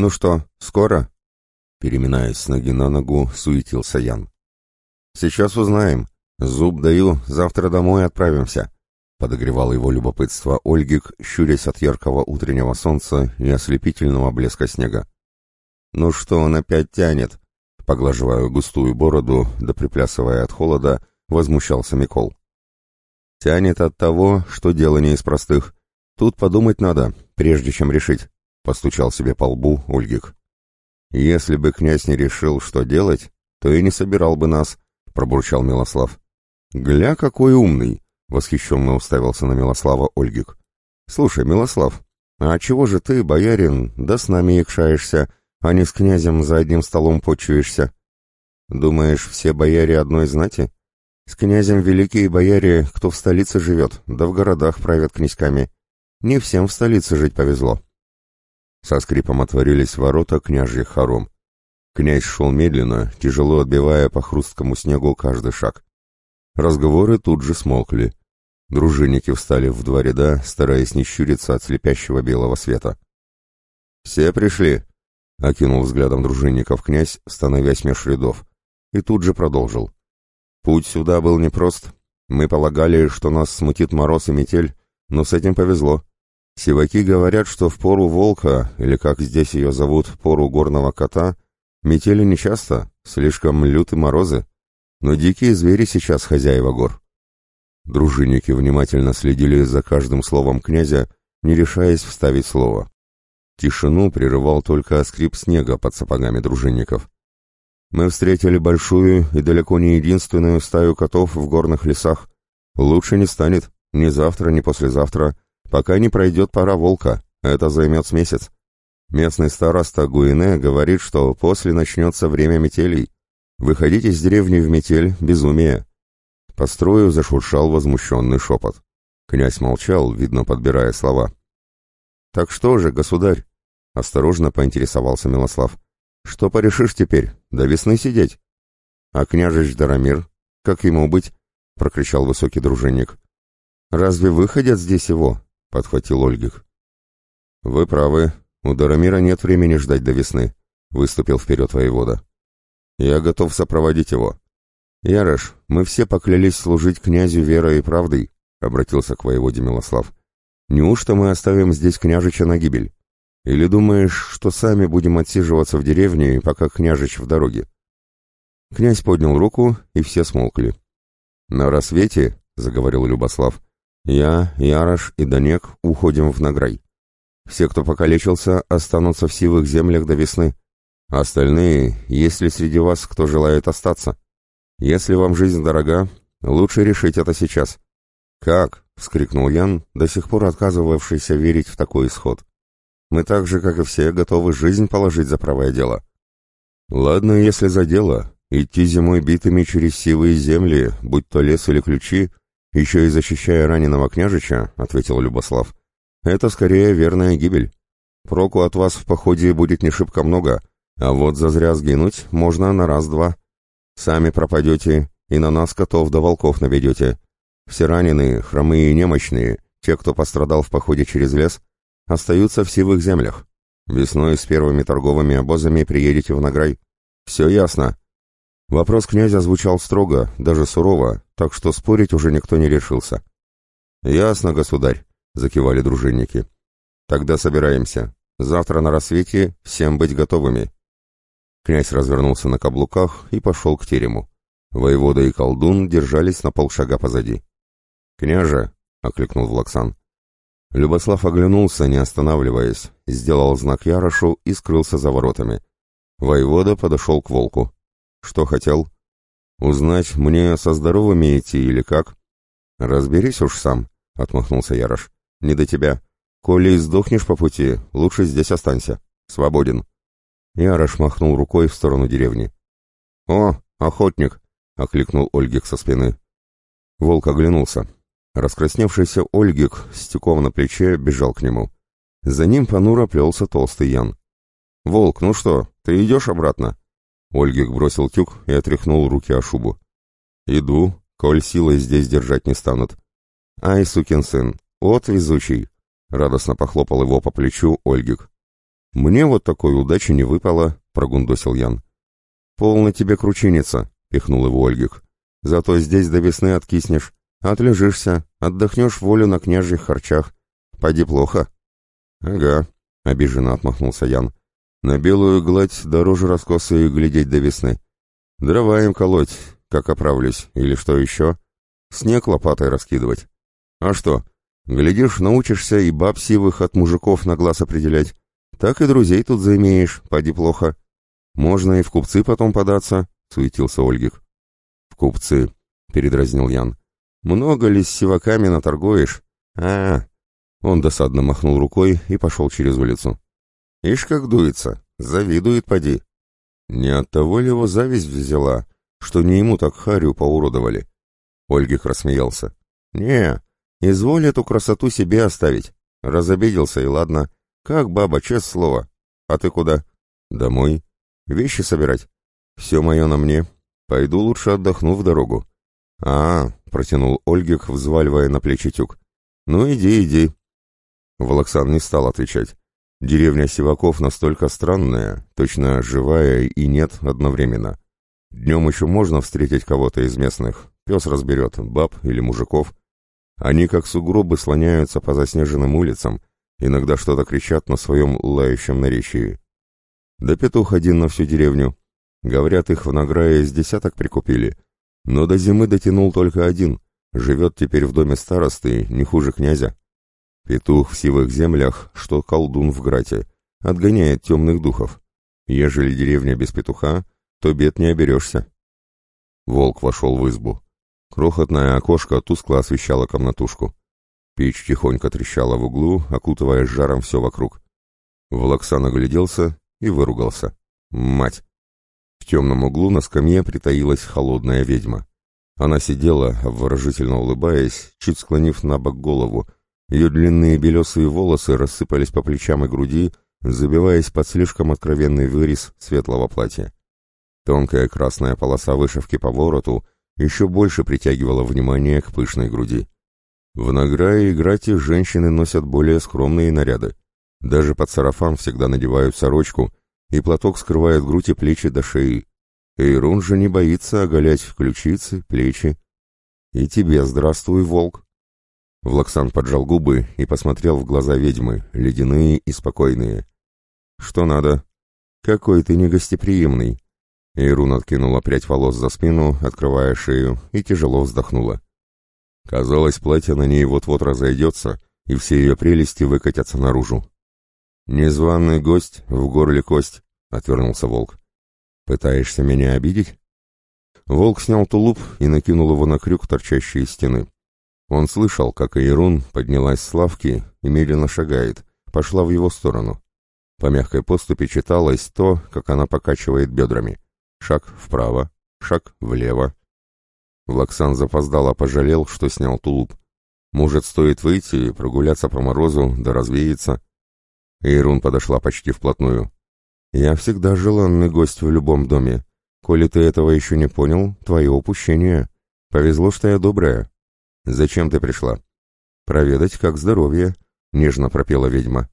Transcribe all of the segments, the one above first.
«Ну что, скоро?» Переминаясь с ноги на ногу, суетился Ян. «Сейчас узнаем. Зуб даю, завтра домой отправимся», — подогревал его любопытство Ольгик, щурясь от яркого утреннего солнца и ослепительного блеска снега. «Ну что он опять тянет?» Поглаживая густую бороду, да приплясывая от холода, возмущался Микол. «Тянет от того, что дело не из простых. Тут подумать надо, прежде чем решить», — постучал себе по лбу Ольгик. «Если бы князь не решил, что делать, то и не собирал бы нас», — пробурчал Милослав. «Гля, какой умный!» — восхищенно уставился на Милослава Ольгик. «Слушай, Милослав, а чего же ты, боярин, да с нами якшаешься, а не с князем за одним столом почуешься? Думаешь, все бояре одной знати? С князем великие бояре, кто в столице живет, да в городах правят князьками. Не всем в столице жить повезло». Со скрипом отворились ворота княжьих хором. Князь шел медленно, тяжело отбивая по хрусткому снегу каждый шаг. Разговоры тут же смолкли. Дружинники встали в два ряда, стараясь не щуриться от слепящего белого света. «Все пришли!» — окинул взглядом дружинников князь, становясь меж рядов, и тут же продолжил. «Путь сюда был непрост. Мы полагали, что нас смутит мороз и метель, но с этим повезло. Сиваки говорят, что в пору волка, или как здесь ее зовут, пору горного кота, метели нечасто, слишком люты морозы, но дикие звери сейчас хозяева гор. Дружинники внимательно следили за каждым словом князя, не решаясь вставить слово. Тишину прерывал только скрип снега под сапогами дружинников. Мы встретили большую и далеко не единственную стаю котов в горных лесах. Лучше не станет, ни завтра, ни послезавтра, пока не пройдет пора волка, это займет с месяц. Местный староста Гуине говорит, что после начнется время метелей, Выходить из деревни в метель — безумие. По строю зашуршал возмущенный шепот. Князь молчал, видно, подбирая слова. «Так что же, государь?» — осторожно поинтересовался Милослав. «Что порешишь теперь? До весны сидеть?» «А княжич Дарамир? Как ему быть?» — прокричал высокий дружинник. «Разве выходят здесь его?» — подхватил Ольгих. «Вы правы. У Дарамира нет времени ждать до весны», — выступил вперед воевода. Я готов сопроводить его. Ярош, мы все поклялись служить князю верой и правдой, обратился к воеводе Милослав. Неужто мы оставим здесь княжича на гибель? Или думаешь, что сами будем отсиживаться в деревне, пока княжич в дороге? Князь поднял руку, и все смолкли. На рассвете, заговорил Любослав, я, Ярош и Данек уходим в Награй. Все, кто покалечился, останутся в сивых землях до весны. Остальные, есть ли среди вас кто желает остаться? Если вам жизнь дорога, лучше решить это сейчас. Как? вскрикнул Ян, до сих пор отказывавшийся верить в такой исход. Мы так же, как и все, готовы жизнь положить за правое дело. Ладно, если за дело, идти зимой битыми через сивые земли, будь то лес или ключи, еще и защищая раненого княжича, ответил Любослав. Это скорее верная гибель. Проку от вас в походе будет не шибко много, а вот зазря сгинуть можно на раз-два. Сами пропадете и на нас котов да волков наведете. Все раненые, хромые и немощные, те, кто пострадал в походе через лес, остаются в сивых землях. Весной с первыми торговыми обозами приедете в Награй. Все ясно. Вопрос князя звучал строго, даже сурово, так что спорить уже никто не решился. «Ясно, государь», — закивали дружинники. «Тогда собираемся. Завтра на рассвете всем быть готовыми». Князь развернулся на каблуках и пошел к терему. Воевода и колдун держались на полшага позади. «Княже!» — окликнул Влаксан. Любослав оглянулся, не останавливаясь, сделал знак Ярошу и скрылся за воротами. Воевода подошел к волку. «Что хотел?» «Узнать, мне со здоровыми идти или как?» «Разберись уж сам», — отмахнулся Ярош. «Не до тебя. Коли сдохнешь по пути, лучше здесь останься. Свободен». Ярош махнул рукой в сторону деревни. «О, охотник!» — окликнул Ольгик со спины. Волк оглянулся. Раскрасневшийся Ольгик с тюком на плече бежал к нему. За ним понуро плелся толстый Ян. «Волк, ну что, ты идешь обратно?» Ольгик бросил тюк и отряхнул руки о шубу. «Иду, коль силой здесь держать не станут». «Ай, сукин сын, от везучий!» — радостно похлопал его по плечу Ольгик. Мне вот такой удачи не выпало, прогундосил Ян. Полно тебе кручиниться, пихнул его Ольгих. Зато здесь до весны откиснешь, отлежишься, отдохнешь волю на княжьих харчах. Пойди плохо. Ага, обиженно отмахнулся Ян. На белую гладь дороже раскосы глядеть до весны. Дрова им колоть, как оправлюсь, или что еще? Снег лопатой раскидывать. А что, глядишь, научишься и баб сивых от мужиков на глаз определять. Так и друзей тут заимеешь, поди плохо. Можно и в купцы потом податься, — суетился Ольгик. В купцы, — передразнил Ян. Много ли с сиваками наторгуешь? А, Он досадно махнул рукой и пошел через улицу. Ишь как дуется, завидует поди. Не от того ли его зависть взяла, что не ему так харю поуродовали? Ольгих рассмеялся. «Не, изволь эту красоту себе оставить. Разобиделся и ладно. Как баба, честное слово. А ты куда?» «Домой. Вещи собирать. Все мое на мне. Пойду лучше отдохну в дорогу». «А, — протянул Ольгих, взваливая на плечи тюк. «Ну иди, иди». Волоксан не стал отвечать. Деревня Сиваков настолько странная, точно живая и нет одновременно. Днем еще можно встретить кого-то из местных, пес разберет, баб или мужиков. Они как сугробы слоняются по заснеженным улицам, иногда что-то кричат на своем лающем наречии. Да петух один на всю деревню. Говорят, их в награе с десяток прикупили. Но до зимы дотянул только один, живет теперь в доме старосты, не хуже князя. Петух в сивых землях, что колдун в грате, отгоняет темных духов. Ежели деревня без петуха, то бед не оберешься. Волк вошел в избу. Крохотное окошко тускло освещало комнатушку. Печь тихонько трещала в углу, окутывая жаром все вокруг. Волоксан огляделся и выругался. Мать! В темном углу на скамье притаилась холодная ведьма. Она сидела, обворожительно улыбаясь, чуть склонив на бок голову. Ее длинные белесые волосы рассыпались по плечам и груди, забиваясь под слишком откровенный вырез светлого платья. Тонкая красная полоса вышивки по вороту еще больше притягивала внимание к пышной груди. В награе и грате женщины носят более скромные наряды. Даже под сарафан всегда надевают сорочку, и платок скрывает грудь и плечи до шеи. Эйрун же не боится оголять ключицы, плечи. И тебе здравствуй, волк. Влаксан поджал губы и посмотрел в глаза ведьмы, ледяные и спокойные. Что надо? Какой ты негостеприимный. Эйрун откинула прядь волос за спину, открывая шею, и тяжело вздохнула. Казалось, платье на ней вот-вот разойдется, и все ее прелести выкатятся наружу. «Незваный гость, в горле кость», — отвернулся волк. «Пытаешься меня обидеть?» Волк снял тулуп и накинул его на крюк, торчащий из стены. Он слышал, как Эйрун поднялась с лавки и медленно шагает, пошла в его сторону. По мягкой поступе читалось то, как она покачивает бедрами. Шаг вправо, шаг влево. Влаксан запоздало пожалел, что снял тулуп. Может, стоит выйти и прогуляться по морозу, да развеяться. Эйрун подошла почти вплотную. «Я всегда желанный гость в любом доме. Коли ты этого еще не понял, твое упущение. Повезло, что я добрая. Зачем ты пришла?» «Проведать, как здоровье», — нежно пропела ведьма.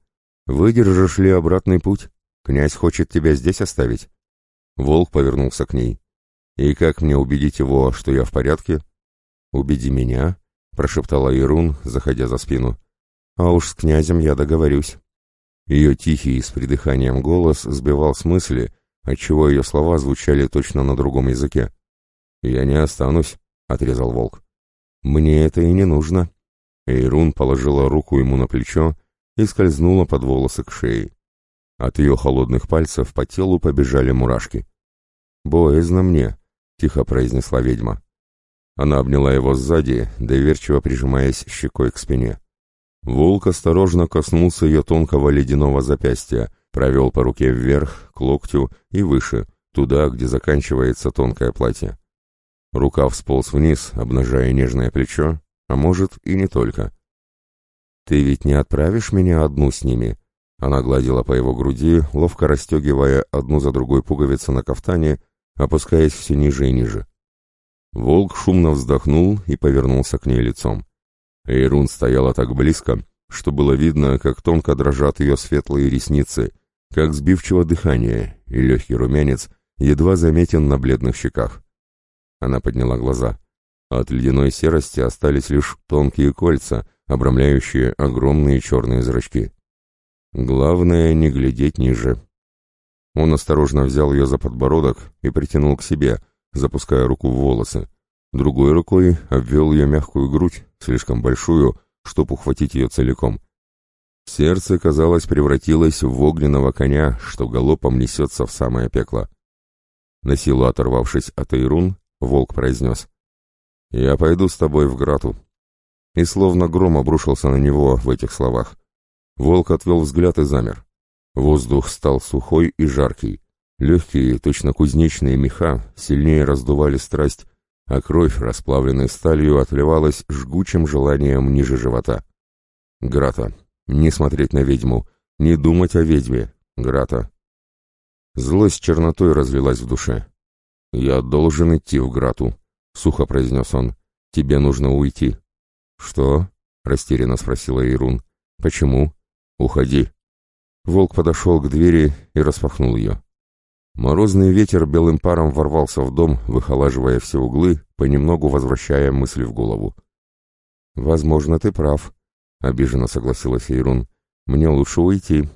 «Выдержишь ли обратный путь? Князь хочет тебя здесь оставить». Волк повернулся к ней. «И как мне убедить его, что я в порядке?» «Убеди меня», — прошептала Ирун, заходя за спину. «А уж с князем я договорюсь». Ее тихий с придыханием голос сбивал с мысли, отчего ее слова звучали точно на другом языке. «Я не останусь», — отрезал волк. «Мне это и не нужно». Эйрун положила руку ему на плечо и скользнула под волосы к шее. От ее холодных пальцев по телу побежали мурашки. «Боязно мне», — тихо произнесла ведьма. Она обняла его сзади, доверчиво прижимаясь щекой к спине. Волк осторожно коснулся ее тонкого ледяного запястья, провел по руке вверх, к локтю и выше, туда, где заканчивается тонкое платье. Рука всполз вниз, обнажая нежное плечо, а может и не только. «Ты ведь не отправишь меня одну с ними?» Она гладила по его груди, ловко расстегивая одну за другой пуговицы на кафтане, опускаясь все ниже и ниже. Волк шумно вздохнул и повернулся к ней лицом. Эйрун стояла так близко, что было видно, как тонко дрожат ее светлые ресницы, как сбивчиво дыхание, и легкий румянец едва заметен на бледных щеках. Она подняла глаза. От ледяной серости остались лишь тонкие кольца, обрамляющие огромные черные зрачки. Главное не глядеть ниже. Он осторожно взял ее за подбородок и притянул к себе, запуская руку в волосы. Другой рукой обвел ее мягкую грудь, слишком большую, чтобы ухватить ее целиком. Сердце, казалось, превратилось в огненного коня, что галопом несется в самое пекло. На силу оторвавшись от Эйрун, волк произнес. «Я пойду с тобой в Грату». И словно гром обрушился на него в этих словах. Волк отвел взгляд и замер. Воздух стал сухой и жаркий. Легкие, точно кузнечные меха, сильнее раздували страсть, а кровь, расплавленной сталью, отливалась жгучим желанием ниже живота. Грата. Не смотреть на ведьму, не думать о ведьме. Грата. Злость чернотой разлилась в душе. «Я должен идти в Грату», — сухо произнес он. «Тебе нужно уйти». «Что?» — растерянно спросила Ирун. «Почему?» «Уходи». Волк подошел к двери и распахнул ее. Морозный ветер белым паром ворвался в дом, выхолаживая все углы, понемногу возвращая мысли в голову. «Возможно, ты прав», — обиженно согласилась Ирун. «Мне лучше уйти.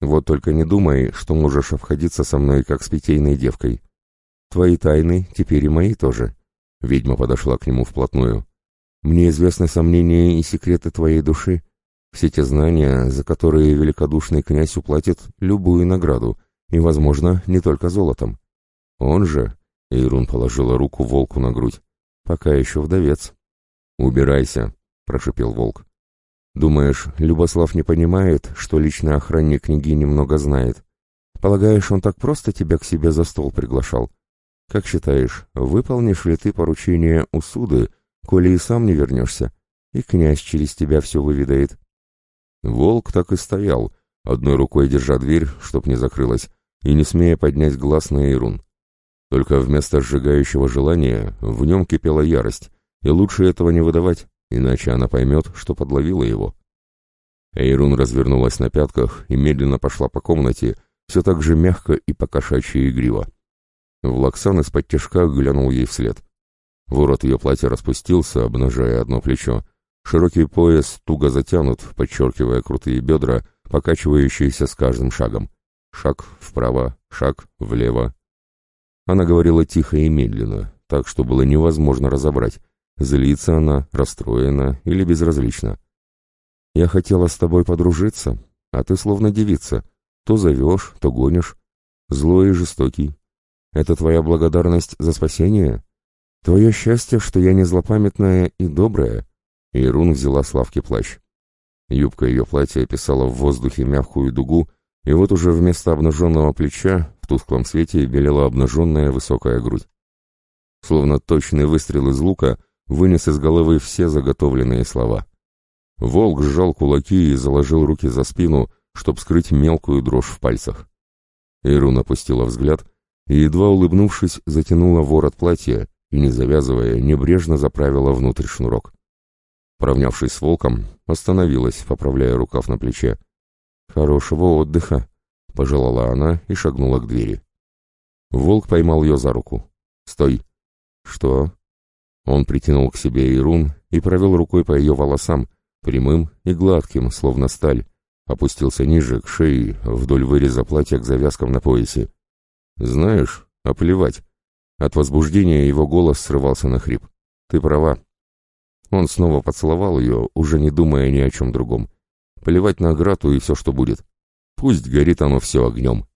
Вот только не думай, что можешь обходиться со мной, как с питейной девкой. Твои тайны теперь и мои тоже». Ведьма подошла к нему вплотную. «Мне известны сомнения и секреты твоей души, все те знания, за которые великодушный князь уплатит любую награду, и, возможно, не только золотом. Он же, Ирун положила руку волку на грудь, пока еще вдовец. «Убирайся», — прошипел волк. «Думаешь, Любослав не понимает, что личный охранник книги немного знает? Полагаешь, он так просто тебя к себе за стол приглашал? Как считаешь, выполнишь ли ты поручение у суды, коли и сам не вернешься, и князь через тебя все выведает?» Волк так и стоял, одной рукой держа дверь, чтоб не закрылась, и не смея поднять глаз на Ирун. Только вместо сжигающего желания в нем кипела ярость, и лучше этого не выдавать, иначе она поймет, что подловила его. Эйрун развернулась на пятках и медленно пошла по комнате, все так же мягко и покошачьи игриво. Влаксан из-под тяжка глянул ей вслед. Ворот ее платья распустился, обнажая одно плечо, Широкий пояс туго затянут, подчеркивая крутые бедра, покачивающиеся с каждым шагом. Шаг вправо, шаг влево. Она говорила тихо и медленно, так что было невозможно разобрать, злится она, расстроена или безразлична. «Я хотела с тобой подружиться, а ты словно девица. То зовешь, то гонишь. Злой и жестокий. Это твоя благодарность за спасение? Твое счастье, что я не злопамятная и добрая?» Ирун взяла с лавки плащ. Юбка ее платья описала в воздухе мягкую дугу, и вот уже вместо обнаженного плеча в тусклом свете белела обнаженная высокая грудь. Словно точный выстрел из лука вынес из головы все заготовленные слова. Волк сжал кулаки и заложил руки за спину, чтобы скрыть мелкую дрожь в пальцах. Ирун опустила взгляд и, едва улыбнувшись, затянула ворот платья и, не завязывая, небрежно заправила внутрь шнурок. Поравнявшись с волком, остановилась, поправляя рукав на плече. «Хорошего отдыха», — пожелала она и шагнула к двери. Волк поймал ее за руку. «Стой!» «Что?» Он притянул к себе Ирун и провел рукой по ее волосам, прямым и гладким, словно сталь, опустился ниже, к шее, вдоль выреза платья к завязкам на поясе. «Знаешь, а плевать!» От возбуждения его голос срывался на хрип. «Ты права, он снова поцеловал ее, уже не думая ни о чем другом. Плевать на Грату и все, что будет. Пусть горит оно все огнем.